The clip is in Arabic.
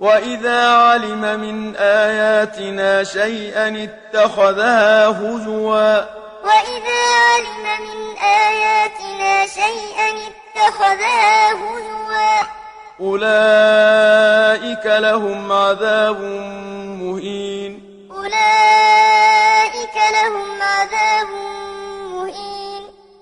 وإذا علم من آياتنا شيئا اتخذها هزوا وإذا علم من آياتنا شيئا اتخذها هزوا أولئك لهم عذاب مهين أولئك